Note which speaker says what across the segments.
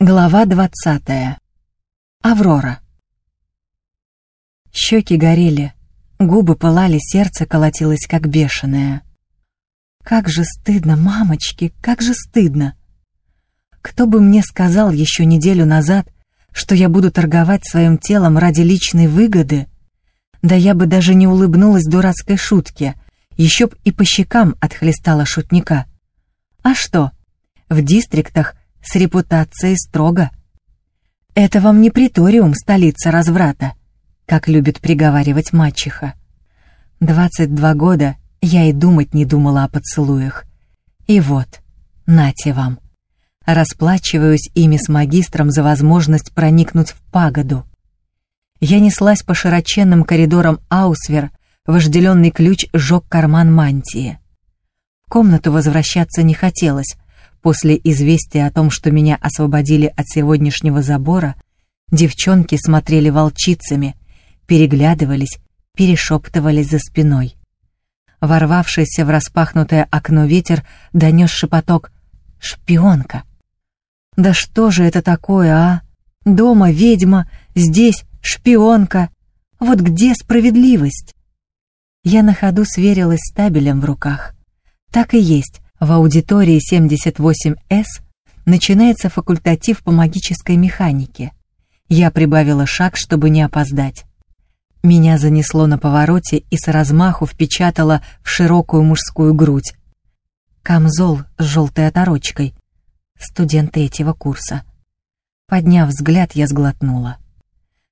Speaker 1: Глава двадцатая. Аврора. Щеки горели, губы пылали, сердце колотилось как бешеное. Как же стыдно, мамочки, как же стыдно. Кто бы мне сказал еще неделю назад, что я буду торговать своим телом ради личной выгоды? Да я бы даже не улыбнулась дурацкой шутке, еще б и по щекам отхлестала шутника. А что? В дистриктах с репутацией строго. Это вам не приториум, столица разврата, как любит приговаривать мачеха. Двадцать два года я и думать не думала о поцелуях. И вот, нате вам. Расплачиваюсь ими с магистром за возможность проникнуть в пагоду. Я неслась по широченным коридорам Аусвер, вожделенный ключ сжег карман мантии. В комнату возвращаться не хотелось, После известия о том, что меня освободили от сегодняшнего забора, девчонки смотрели волчицами, переглядывались, перешептывались за спиной. Ворвавшийся в распахнутое окно ветер донес шепоток «Шпионка!». «Да что же это такое, а? Дома ведьма, здесь шпионка. Вот где справедливость?» Я на ходу сверилась с табелем в руках. Так и есть, в аудитории 78С начинается факультатив по магической механике. Я прибавила шаг, чтобы не опоздать. Меня занесло на повороте и с размаху впечатало в широкую мужскую грудь. Камзол с желтой оторочкой. Студент третьего курса. Подняв взгляд, я сглотнула.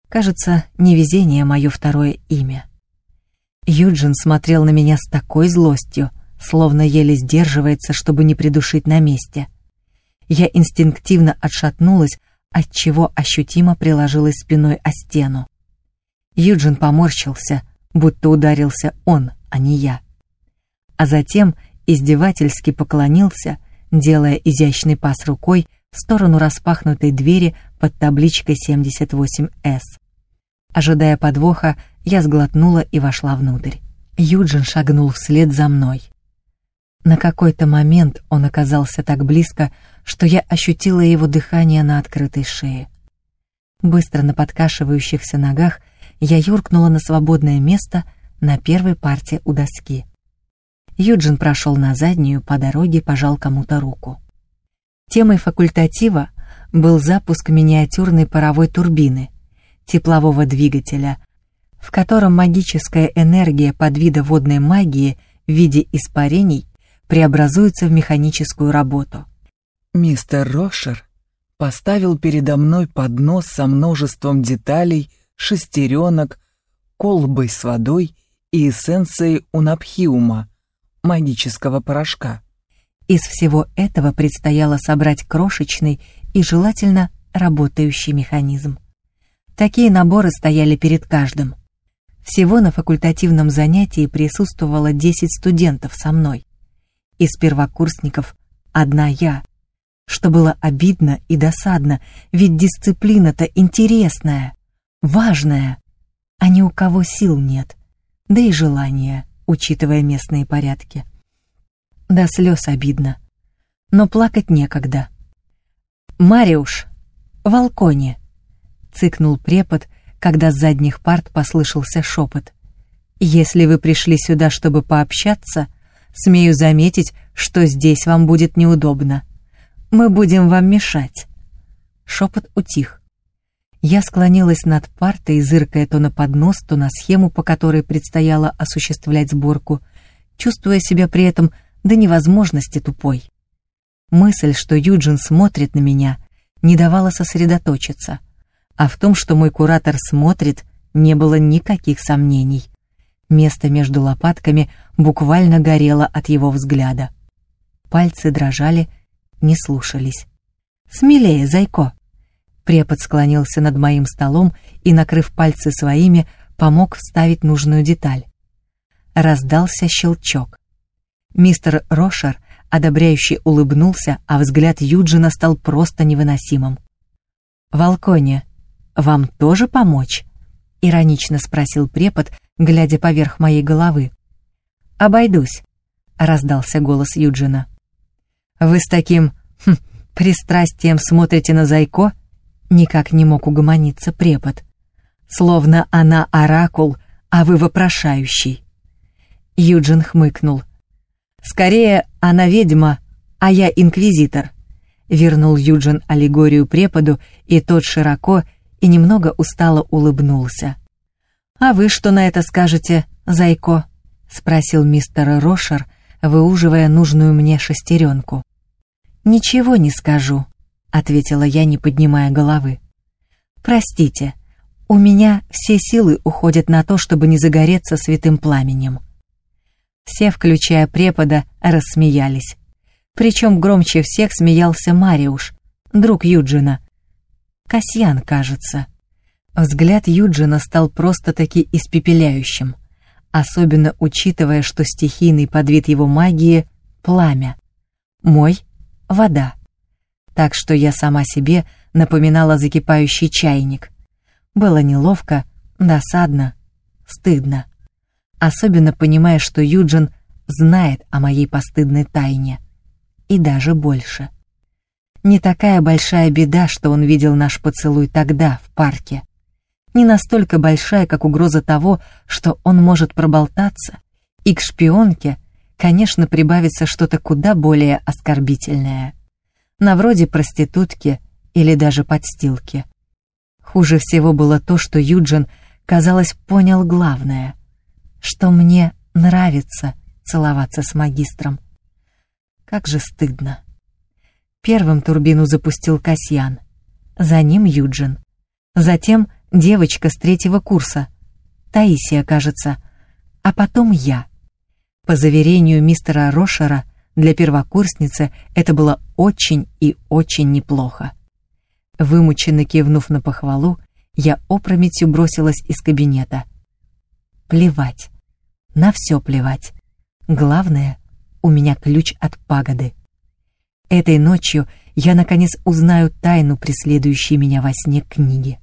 Speaker 1: Кажется, невезение мое второе имя. Юджин смотрел на меня с такой злостью, словно еле сдерживается, чтобы не придушить на месте. Я инстинктивно отшатнулась, отчего ощутимо приложилась спиной о стену. Юджин поморщился, будто ударился он, а не я. А затем издевательски поклонился, делая изящный пас рукой в сторону распахнутой двери под табличкой 78С. Ожидая подвоха, я сглотнула и вошла внутрь. Юджин шагнул вслед за мной. На какой-то момент он оказался так близко, что я ощутила его дыхание на открытой шее. Быстро на подкашивающихся ногах я юркнула на свободное место на первой парте у доски. Юджин прошел на заднюю, по дороге пожал кому-то руку. Темой факультатива был запуск миниатюрной паровой турбины, теплового двигателя, в котором магическая энергия под вида водной магии в виде испарений преобразуется в механическую работу.
Speaker 2: Мистер Рошер поставил передо мной поднос со множеством деталей, шестеренок, колбой с водой и эссенцией унапхиума, магического порошка.
Speaker 1: Из всего этого предстояло собрать крошечный и желательно работающий механизм. Такие наборы стояли перед каждым. Всего на факультативном занятии присутствовало 10 студентов со мной. Из первокурсников одна я. Что было обидно и досадно, ведь дисциплина-то интересная, важная, а ни у кого сил нет, да и желания, учитывая местные порядки. До слез обидно, но плакать некогда. «Мариуш, Волконе!» — цыкнул препод, когда с задних парт послышался шепот. «Если вы пришли сюда, чтобы пообщаться, Смею заметить, что здесь вам будет неудобно. Мы будем вам мешать». Шепот утих. Я склонилась над партой, зыркая то на поднос, то на схему, по которой предстояло осуществлять сборку, чувствуя себя при этом до невозможности тупой. Мысль, что Юджин смотрит на меня, не давала сосредоточиться, а в том, что мой куратор смотрит, не было никаких сомнений. Место между лопатками буквально горело от его взгляда. Пальцы дрожали, не слушались. «Смелее, зайко!» Препод склонился над моим столом и, накрыв пальцы своими, помог вставить нужную деталь. Раздался щелчок. Мистер Рошер одобряюще улыбнулся, а взгляд Юджина стал просто невыносимым. «Волконе, вам тоже помочь?» — иронично спросил препод, глядя поверх моей головы. «Обойдусь», — раздался голос Юджина. «Вы с таким хм, пристрастием смотрите на Зайко?» Никак не мог угомониться препод. Словно она оракул, а вы вопрошающий. Юджин хмыкнул. «Скорее, она ведьма, а я инквизитор», — вернул Юджин аллегорию преподу, и тот широко и немного устало улыбнулся. «А вы что на это скажете, Зайко?» — спросил мистер Рошер, выуживая нужную мне шестеренку. «Ничего не скажу», — ответила я, не поднимая головы. «Простите, у меня все силы уходят на то, чтобы не загореться святым пламенем». Все, включая препода, рассмеялись. Причем громче всех смеялся Мариуш, друг Юджина. Касьян, кажется. Взгляд Юджина стал просто-таки испепеляющим, особенно учитывая, что стихийный подвид его магии — пламя. Мой — вода. Так что я сама себе напоминала закипающий чайник. Было неловко, досадно, стыдно особенно понимая, что Юджин знает о моей постыдной тайне. И даже больше. Не такая большая беда, что он видел наш поцелуй тогда, в парке. Не настолько большая, как угроза того, что он может проболтаться, и к шпионке, конечно, прибавится что-то куда более оскорбительное. На вроде проститутки или даже подстилки. Хуже всего было то, что Юджин, казалось, понял главное — что мне нравится целоваться с магистром. Как же стыдно. Первым турбину запустил Касьян, за ним Юджин. Затем девочка с третьего курса, Таисия, кажется, а потом я. По заверению мистера Рошера, для первокурсницы это было очень и очень неплохо. Вымученно кивнув на похвалу, я опрометью бросилась из кабинета. Плевать на все плевать. Главное, у меня ключ от пагоды. Этой ночью я наконец узнаю тайну преследующей меня во сне книги.